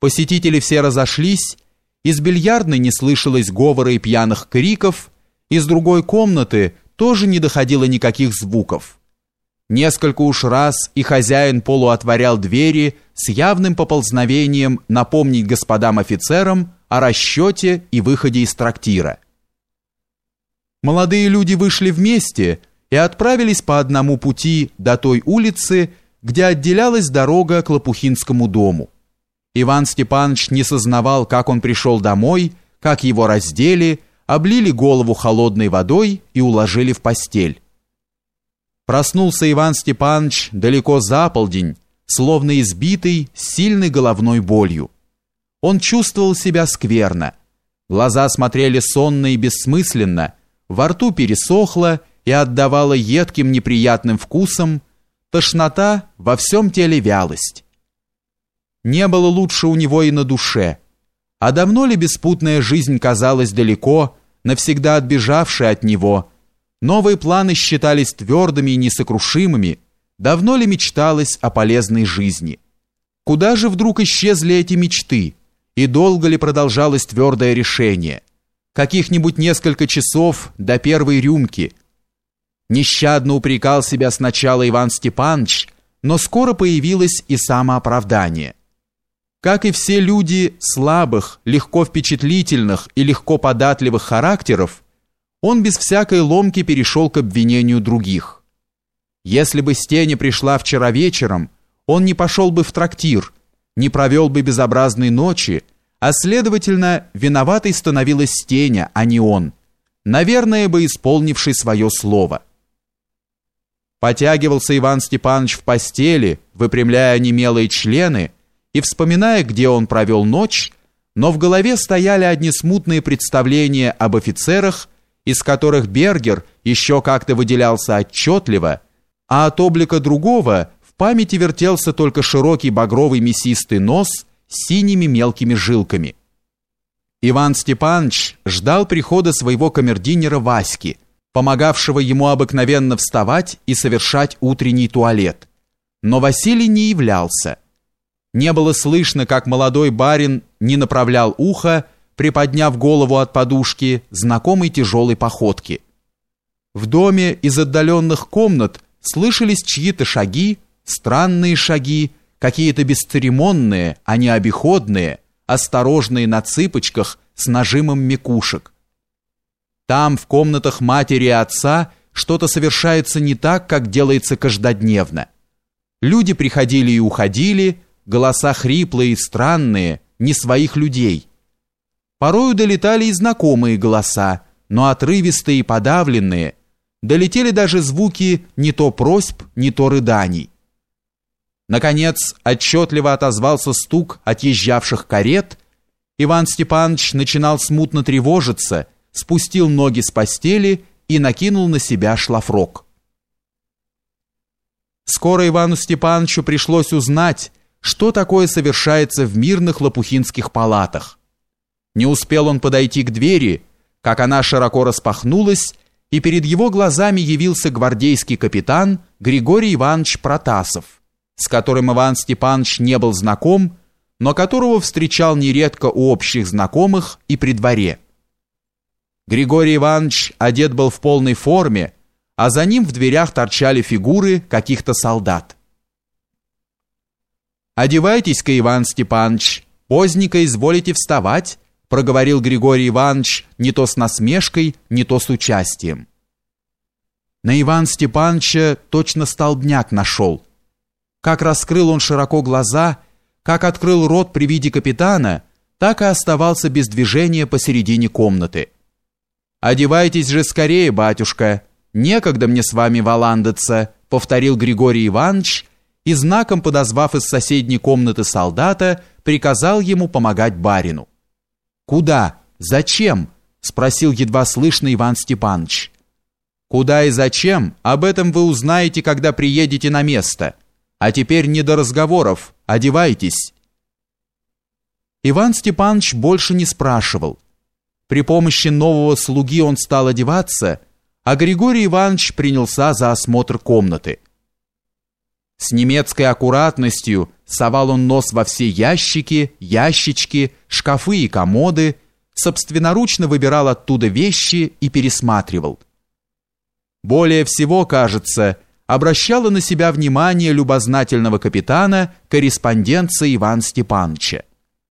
Посетители все разошлись, из бильярдной не слышалось говора и пьяных криков, из другой комнаты тоже не доходило никаких звуков. Несколько уж раз и хозяин полуотворял двери с явным поползновением напомнить господам офицерам о расчете и выходе из трактира. Молодые люди вышли вместе и отправились по одному пути до той улицы, где отделялась дорога к Лопухинскому дому. Иван Степанович не сознавал, как он пришел домой, как его раздели, облили голову холодной водой и уложили в постель. Проснулся Иван Степанович далеко за полдень, словно избитый, сильной головной болью. Он чувствовал себя скверно. Глаза смотрели сонно и бессмысленно, во рту пересохло и отдавало едким неприятным вкусом, тошнота, во всем теле вялость. Не было лучше у него и на душе. А давно ли беспутная жизнь казалась далеко, навсегда отбежавшей от него – Новые планы считались твердыми и несокрушимыми. Давно ли мечталось о полезной жизни? Куда же вдруг исчезли эти мечты? И долго ли продолжалось твердое решение? Каких-нибудь несколько часов до первой рюмки. Нещадно упрекал себя сначала Иван Степанович, но скоро появилось и самооправдание. Как и все люди слабых, легко впечатлительных и легко податливых характеров, он без всякой ломки перешел к обвинению других. Если бы Стеня пришла вчера вечером, он не пошел бы в трактир, не провел бы безобразной ночи, а следовательно, виноватой становилась Стеня, а не он, наверное, бы исполнивший свое слово. Потягивался Иван Степанович в постели, выпрямляя немелые члены и вспоминая, где он провел ночь, но в голове стояли одни смутные представления об офицерах из которых Бергер еще как-то выделялся отчетливо, а от облика другого в памяти вертелся только широкий багровый мясистый нос с синими мелкими жилками. Иван Степанович ждал прихода своего камердинера Васьки, помогавшего ему обыкновенно вставать и совершать утренний туалет. Но Василий не являлся. Не было слышно, как молодой барин не направлял ухо приподняв голову от подушки, знакомой тяжелой походки. В доме из отдаленных комнат слышались чьи-то шаги, странные шаги, какие-то бесцеремонные, а не обиходные, осторожные на цыпочках с нажимом мекушек. Там, в комнатах матери и отца, что-то совершается не так, как делается каждодневно. Люди приходили и уходили, голоса хриплые и странные, не своих людей – Порою долетали и знакомые голоса, но отрывистые и подавленные. Долетели даже звуки не то просьб, не то рыданий. Наконец, отчетливо отозвался стук отъезжавших карет. Иван Степанович начинал смутно тревожиться, спустил ноги с постели и накинул на себя шлафрок. Скоро Ивану Степановичу пришлось узнать, что такое совершается в мирных лопухинских палатах. Не успел он подойти к двери, как она широко распахнулась, и перед его глазами явился гвардейский капитан Григорий Иванович Протасов, с которым Иван Степанович не был знаком, но которого встречал нередко у общих знакомых и при дворе. Григорий Иванович одет был в полной форме, а за ним в дверях торчали фигуры каких-то солдат. «Одевайтесь-ка, Иван Степанович, поздненько изволите вставать», проговорил Григорий Иванович не то с насмешкой, не то с участием. На Иван Степановича точно столбняк нашел. Как раскрыл он широко глаза, как открыл рот при виде капитана, так и оставался без движения посередине комнаты. «Одевайтесь же скорее, батюшка, некогда мне с вами валандаться», повторил Григорий Иванович и знаком подозвав из соседней комнаты солдата, приказал ему помогать барину. «Куда? Зачем?» – спросил едва слышно Иван Степанович. «Куда и зачем? Об этом вы узнаете, когда приедете на место. А теперь не до разговоров. Одевайтесь». Иван Степанович больше не спрашивал. При помощи нового слуги он стал одеваться, а Григорий Иванович принялся за осмотр комнаты. С немецкой аккуратностью совал он нос во все ящики, ящички, шкафы и комоды, собственноручно выбирал оттуда вещи и пересматривал. Более всего, кажется, обращала на себя внимание любознательного капитана корреспонденция Иван Степановича.